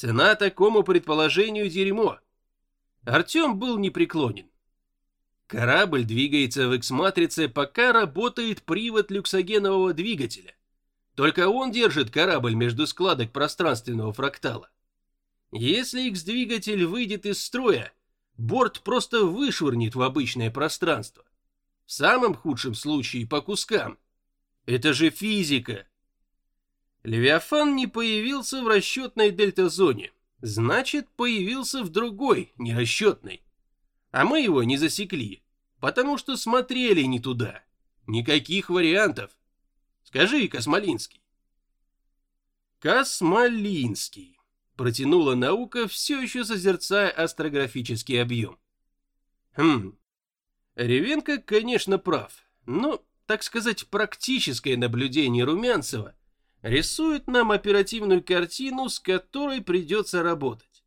Цена такому предположению дерьмо. Артем был непреклонен. Корабль двигается в X-матрице, пока работает привод люксогенового двигателя. Только он держит корабль между складок пространственного фрактала. Если X-двигатель выйдет из строя, борт просто вышвырнет в обычное пространство. В самом худшем случае по кускам. Это же физика. Левиафан не появился в расчетной дельта-зоне. Значит, появился в другой, нерасчетной. А мы его не засекли, потому что смотрели не туда. Никаких вариантов. Скажи, Космолинский. Космолинский. Протянула наука, все еще созерцая астрографический объем. Хм. Ревенко, конечно, прав, но, так сказать, практическое наблюдение Румянцева рисует нам оперативную картину, с которой придется работать.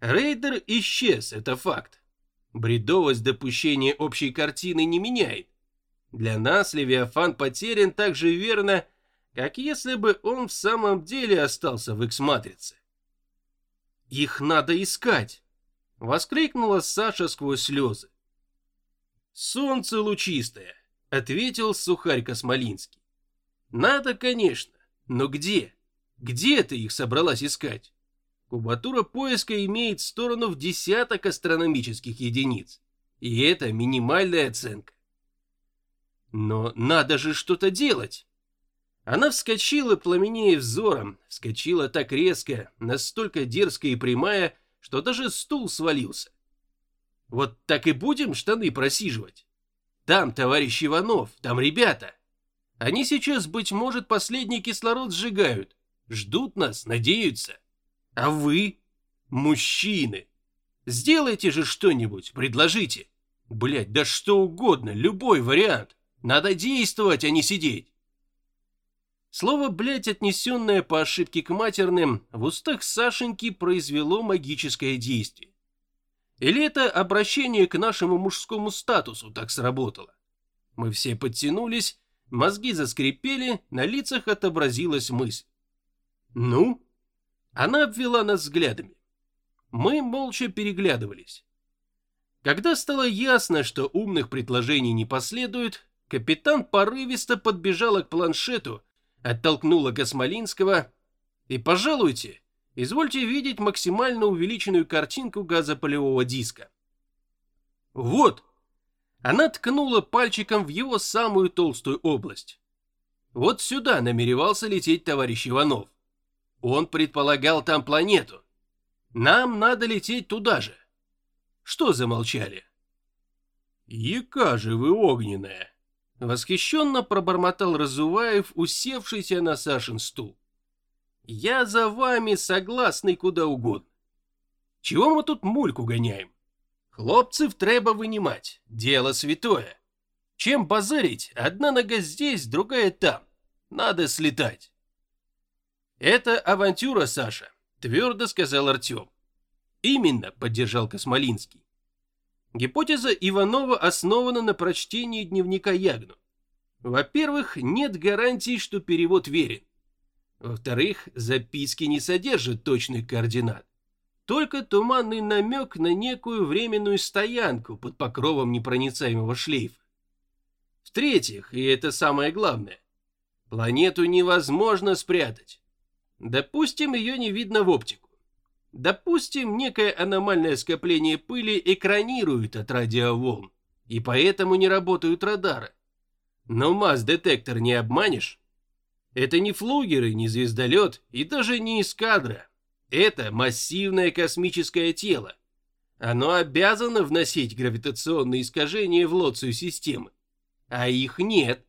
Рейдер исчез, это факт. Бредовость допущения общей картины не меняет. Для нас Левиафан потерян так же верно, как если бы он в самом деле остался в X-матрице. «Их надо искать!» — воскликнула Саша сквозь слезы. «Солнце лучистое», — ответил сухарь Космолинский. «Надо, конечно, но где? Где ты их собралась искать?» Кубатура поиска имеет сторону в десяток астрономических единиц. И это минимальная оценка. Но надо же что-то делать. Она вскочила, пламенея взором, вскочила так резко, настолько дерзкая и прямая, что даже стул свалился. Вот так и будем штаны просиживать. Там товарищ Иванов, там ребята. Они сейчас, быть может, последний кислород сжигают. Ждут нас, надеются. А вы, мужчины, сделайте же что-нибудь, предложите. Блять, да что угодно, любой вариант. Надо действовать, а не сидеть. Слово «блять», отнесенное по ошибке к матерным, в устах Сашеньки произвело магическое действие. Или это обращение к нашему мужскому статусу так сработало? Мы все подтянулись, мозги заскрипели, на лицах отобразилась мысль. «Ну?» Она обвела нас взглядами. Мы молча переглядывались. Когда стало ясно, что умных предложений не последует, капитан порывисто подбежала к планшету, оттолкнула Космолинского и, пожалуйте, извольте видеть максимально увеличенную картинку газополевого диска. Вот! Она ткнула пальчиком в его самую толстую область. Вот сюда намеревался лететь товарищ Иванов. Он предполагал там планету. Нам надо лететь туда же. Что замолчали? Яка же вы огненная! Восхищенно пробормотал Разуваев, усевшийся на Сашин стул. Я за вами согласный куда угодно. Чего мы тут мульку гоняем? Хлопцев треба вынимать, дело святое. Чем базарить, одна нога здесь, другая там. Надо слетать. «Это авантюра, Саша», — твердо сказал Артем. «Именно», — поддержал Космолинский. Гипотеза Иванова основана на прочтении дневника Ягну. Во-первых, нет гарантий, что перевод верен. Во-вторых, записки не содержат точных координат. Только туманный намек на некую временную стоянку под покровом непроницаемого шлейфа. В-третьих, и это самое главное, планету невозможно спрятать. Допустим, ее не видно в оптику. Допустим, некое аномальное скопление пыли экранирует от радиоволн, и поэтому не работают радары. Но масс-детектор не обманешь. Это не флугеры, не звездолет и даже не эскадра. Это массивное космическое тело. Оно обязано вносить гравитационные искажения в лоцию системы. А их нет.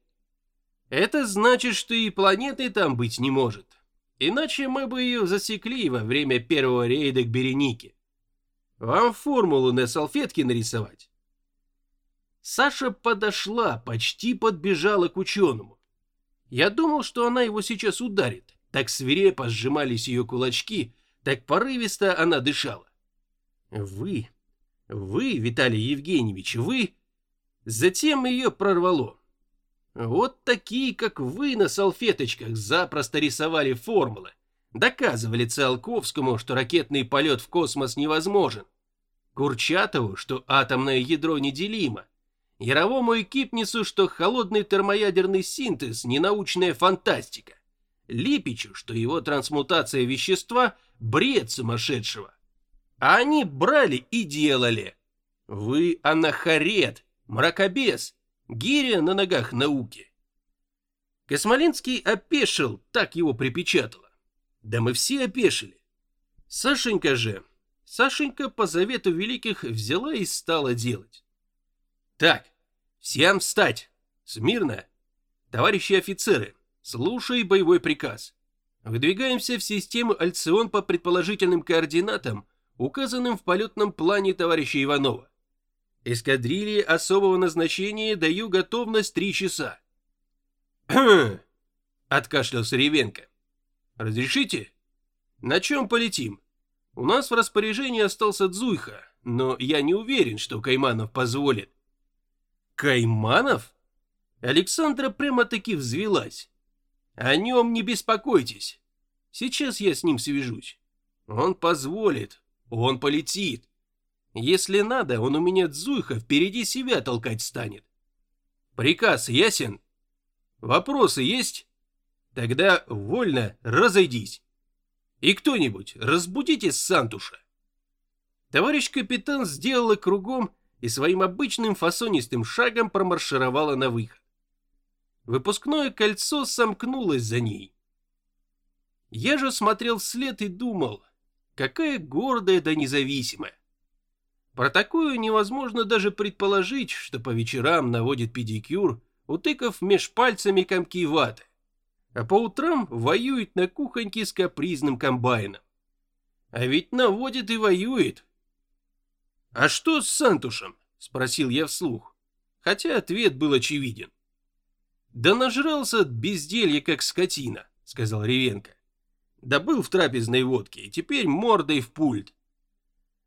Это значит, что и планеты там быть не может. Иначе мы бы ее засекли во время первого рейда к Беренике. Вам формулу на салфетке нарисовать? Саша подошла, почти подбежала к ученому. Я думал, что она его сейчас ударит. Так свирепо сжимались ее кулачки, так порывисто она дышала. Вы, вы, Виталий Евгеньевич, вы... Затем ее прорвало. Вот такие, как вы, на салфеточках запросто рисовали формулы, Доказывали Циолковскому, что ракетный полет в космос невозможен. Курчатову, что атомное ядро неделимо. Яровому и Кипнису, что холодный термоядерный синтез – ненаучная фантастика. Липичу, что его трансмутация вещества – бред сумасшедшего. А они брали и делали. Вы анахарет, мракобес, гиря на ногах науки. Космолинский опешил, так его припечатало. Да мы все опешили. Сашенька же, Сашенька по завету великих взяла и стала делать. Так, всем встать! Смирно! Товарищи офицеры, слушай боевой приказ. Выдвигаемся в систему Альцион по предположительным координатам, указанным в полетном плане товарища Иванова. Эскадрилье особого назначения даю готовность три часа. откашлялся Ревенко. Разрешите? На чем полетим? У нас в распоряжении остался Дзуйха, но я не уверен, что Кайманов позволит. Кайманов? Александра прямо-таки взвелась. О нем не беспокойтесь. Сейчас я с ним свяжусь. Он позволит, он полетит. Если надо, он у меня Дзуйха впереди себя толкать станет. Приказ ясен? Вопросы есть? Тогда вольно разойдись. И кто-нибудь разбудите Сантуша. Товарищ капитан сделала кругом и своим обычным фасонистым шагом промаршировала на выход. Выпускное кольцо сомкнулось за ней. Я же смотрел вслед и думал, какая гордая да независимая. Про такую невозможно даже предположить, что по вечерам наводит педикюр, утыкав меж пальцами комки ваты, а по утрам воюет на кухоньке с капризным комбайном. А ведь наводит и воюет. «А что с Сантушем?» – спросил я вслух, хотя ответ был очевиден. «Да нажрался от безделья, как скотина», – сказал Ревенко. «Да был в трапезной водке, и теперь мордой в пульт.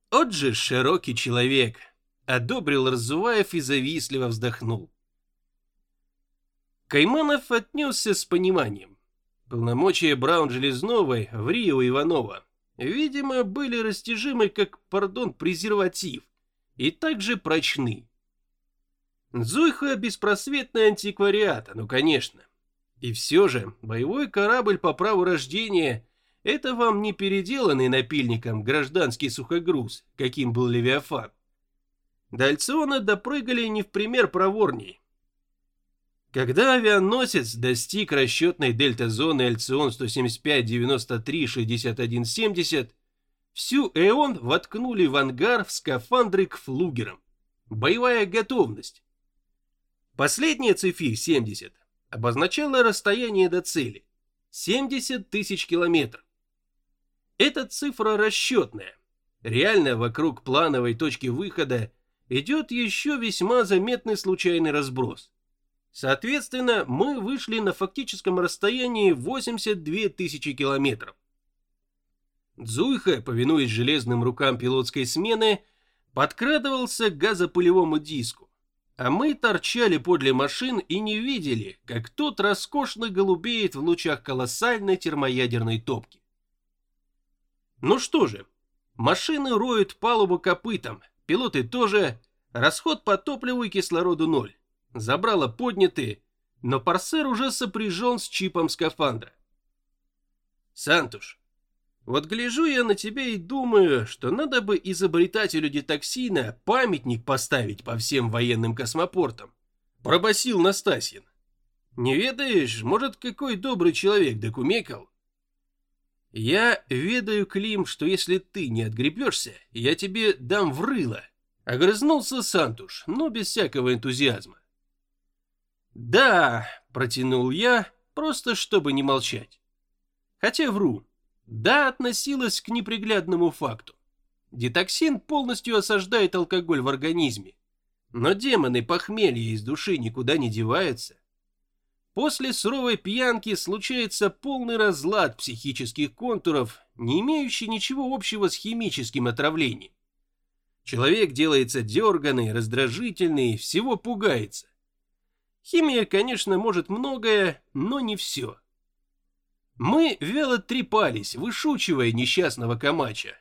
«От же широкий человек!» — одобрил Разуваев и завистливо вздохнул. Кайманов отнесся с пониманием. Полномочия Браун-Железновой в Рио Иванова, видимо, были растяжимы как, пардон, презерватив, и также прочны. Зуйха — беспросветный антиквариат, ну конечно. И все же, боевой корабль по праву рождения это вам не переделанный напильником гражданский сухогруз, каким был Левиафан. До Альциона допрыгали не в пример проворней. Когда авианосец достиг расчетной дельта-зоны Альцион 175-93-61-70, всю Эон воткнули в ангар в скафандры к флугерам. Боевая готовность. Последняя цифирь 70 обозначала расстояние до цели – 70 тысяч километров. Эта цифра расчетная. Реально вокруг плановой точки выхода идет еще весьма заметный случайный разброс. Соответственно, мы вышли на фактическом расстоянии 82 тысячи километров. Дзуйха, повинуясь железным рукам пилотской смены, подкрадывался к газопылевому диску, а мы торчали подле машин и не видели, как тот роскошно голубеет в лучах колоссальной термоядерной топки. Ну что же, машины роют палубу копытом, пилоты тоже, расход по топливу и кислороду ноль. Забрало подняты, но парсер уже сопряжен с чипом скафандра. Сантуш, вот гляжу я на тебя и думаю, что надо бы изобретателю детоксина памятник поставить по всем военным космопортам. Пробасил Настасьин. Не ведаешь, может, какой добрый человек докумекал? «Я ведаю, Клим, что если ты не отгребешься, я тебе дам в рыло», — огрызнулся Сантуш, но без всякого энтузиазма. «Да», — протянул я, просто чтобы не молчать. Хотя вру. «Да» относилась к неприглядному факту. Детоксин полностью осаждает алкоголь в организме. Но демоны похмелья из души никуда не деваются. После суровой пьянки случается полный разлад психических контуров, не имеющий ничего общего с химическим отравлением. Человек делается дерганный, раздражительный, всего пугается. Химия, конечно, может многое, но не все. Мы вяло трепались, вышучивая несчастного Камача.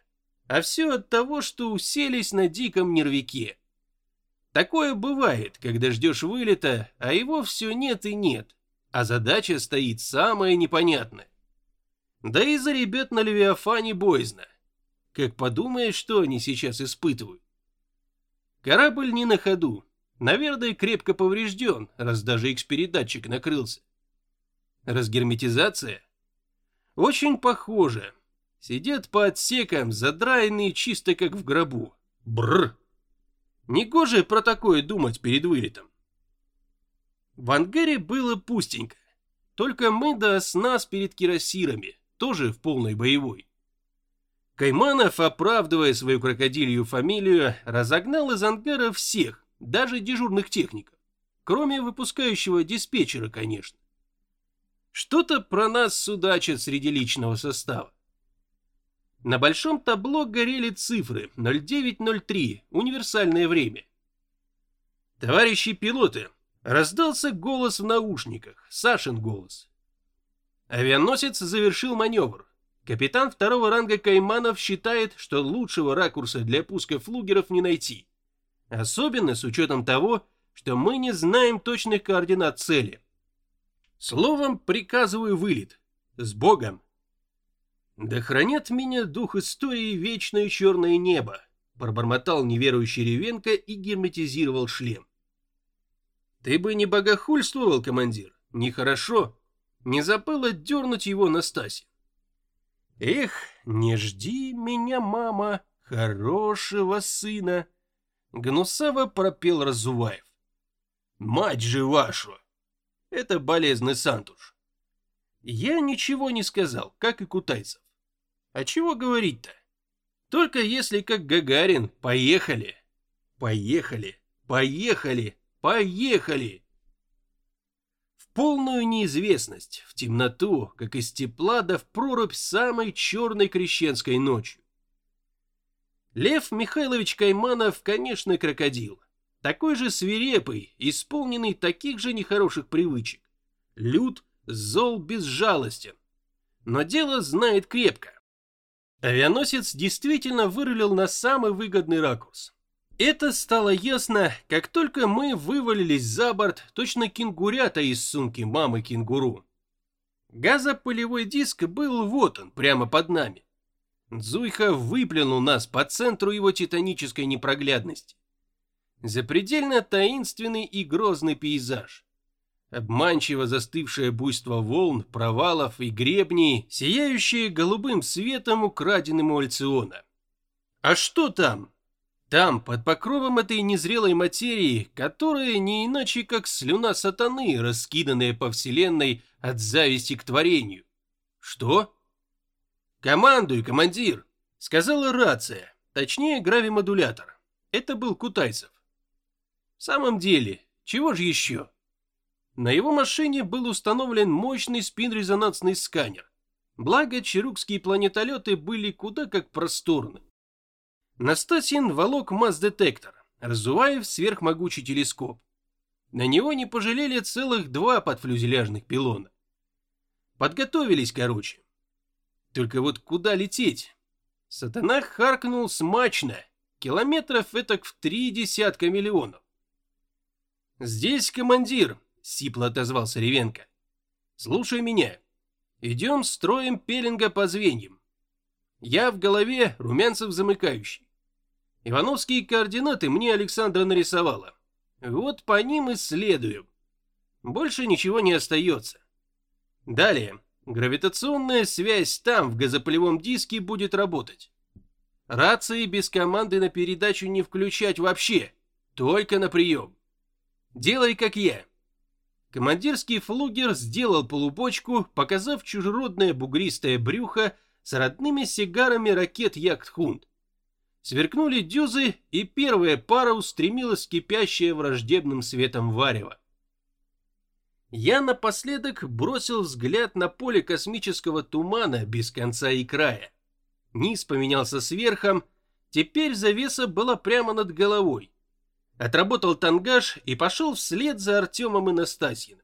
А все от того, что уселись на диком нервике. Такое бывает, когда ждешь вылета, а его все нет и нет, а задача стоит самая непонятная. Да и за ребят на Левиафане боязно. Как подумаешь, что они сейчас испытывают. Корабль не на ходу. Наверное, крепко поврежден, раз даже X-передатчик накрылся. Разгерметизация? Очень похоже. Сидят по отсекам, задраенные чисто как в гробу. Бррр. Негоже про такое думать перед вылетом. В ангаре было пустенько. Только мы да с нас перед кирасирами, тоже в полной боевой. Кайманов, оправдывая свою крокодилью фамилию, разогнал из ангара всех, даже дежурных техников, кроме выпускающего диспетчера, конечно. Что-то про нас судачат среди личного состава. На большом табло горели цифры 0903, универсальное время. Товарищи пилоты, раздался голос в наушниках, Сашин голос. Авианосец завершил маневр. Капитан второго ранга Кайманов считает, что лучшего ракурса для пуска флугеров не найти. Особенно с учетом того, что мы не знаем точных координат цели. Словом, приказываю вылет. С Богом! «Да хранят меня дух истории вечное черное небо», пробормотал неверующий Ревенко и герметизировал шлем. «Ты бы не богохульствовал, командир, нехорошо. Не забыла дернуть его Настасья». «Эх, не жди меня, мама, хорошего сына», гнусаво пропел Разуваев. «Мать же вашу!» Это болезный Сантуш. Я ничего не сказал, как и Кутайцев. А чего говорить-то? Только если как Гагарин, поехали. Поехали, поехали, поехали. В полную неизвестность, в темноту, как из тепла да в прорубь самой черной крещенской ночью. Лев Михайлович Кайманов, конечно, крокодил. Такой же свирепый, исполненный таких же нехороших привычек. Лют, зол, безжалостен. Но дело знает крепко. Авианосец действительно вырулил на самый выгодный ракурс. Это стало ясно, как только мы вывалились за борт, точно кенгурята из сумки мамы кенгуру. Газопылевой диск был вот он, прямо под нами. Дзуйха выплюнул нас по центру его титанической непроглядности. Запредельно таинственный и грозный пейзаж обманчиво застывшее буйство волн, провалов и гребней, сияющие голубым светом украденным у Альциона. А что там? Там, под покровом этой незрелой материи, которая не иначе как слюна сатаны, раскиданная по вселенной от зависти к творению. Что? «Командуй, командир!» — сказала рация, точнее гравимодулятор. Это был Кутайцев. В самом деле, чего же еще? На его машине был установлен мощный спин-резонансный сканер. Благо, чарукские планетолеты были куда как просторны. Настасин волок масс-детектор, Разуваев сверхмогучий телескоп. На него не пожалели целых два подфлюзеляжных пилона. Подготовились, короче. Только вот куда лететь? Сатана харкнул смачно, километров этак в три десятка миллионов. «Здесь командир», — сипло отозвался Ревенко. «Слушай меня. Идем строим пеленга по звеньям. Я в голове, Румянцев замыкающий. Ивановские координаты мне Александра нарисовала. Вот по ним и следуем. Больше ничего не остается. Далее. Гравитационная связь там, в газопылевом диске, будет работать. Рации без команды на передачу не включать вообще, только на прием. Делай как я. Командирский флугер сделал полубочку, показав чужеродное бугристое брюхо с родными сигарами ракет Яхтхунд. Сверкнули дюзы, и первая пара устремилась кипящая враждебным светом варево. Я напоследок бросил взгляд на поле космического тумана без конца и края. Низ поменялся сверхом, теперь завеса была прямо над головой отработал тангаж и пошел вслед за Артемом и Настасьиным.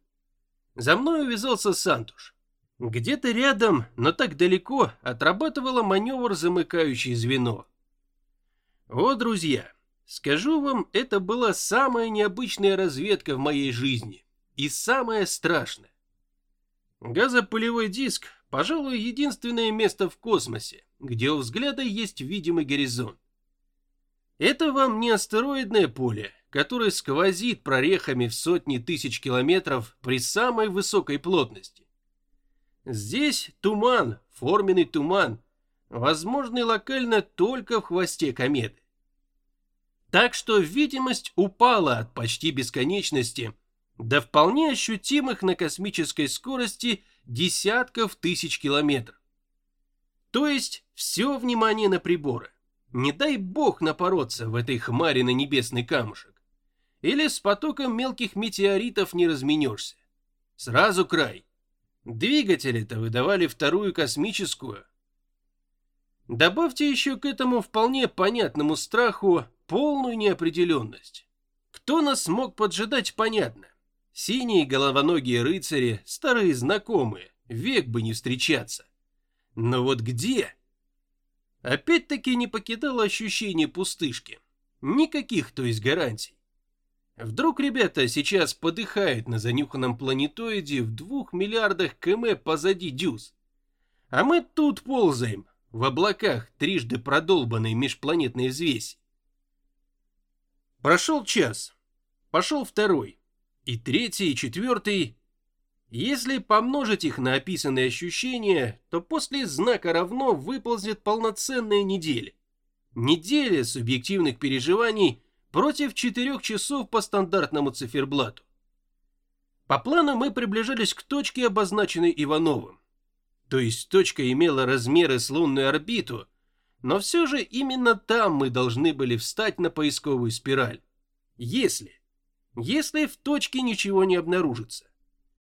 За мной увязался Сантуш. Где-то рядом, но так далеко, отрабатывало маневр замыкающее звено. О, друзья, скажу вам, это была самая необычная разведка в моей жизни и самая страшная. Газопылевой диск, пожалуй, единственное место в космосе, где у взгляда есть видимый горизонт. Это вам не астероидное поле, которое сквозит прорехами в сотни тысяч километров при самой высокой плотности. Здесь туман, форменный туман, возможный локально только в хвосте кометы. Так что видимость упала от почти бесконечности до вполне ощутимых на космической скорости десятков тысяч километров. То есть все внимание на приборы. Не дай бог напороться в этой хмаре на небесный камушек. Или с потоком мелких метеоритов не разменешься. Сразу край. Двигатели-то выдавали вторую космическую. Добавьте еще к этому вполне понятному страху полную неопределенность. Кто нас мог поджидать, понятно. Синие головоногие рыцари, старые знакомые, век бы не встречаться. Но вот где? Опять-таки не покидало ощущение пустышки. Никаких, то есть, гарантий. Вдруг ребята сейчас подыхают на занюханном планетоиде в двух миллиардах км позади дюз. А мы тут ползаем, в облаках трижды продолбанной межпланетной взвеси. Прошел час, пошел второй, и третий, и четвертый. Если помножить их на описанные ощущения, то после знака равно выползет полноценная неделя. Неделя субъективных переживаний – против 4 часов по стандартному циферблату. По плану мы приближались к точке, обозначенной Ивановым. То есть точка имела размеры с лунную орбиту, но все же именно там мы должны были встать на поисковую спираль. Если, если в точке ничего не обнаружится.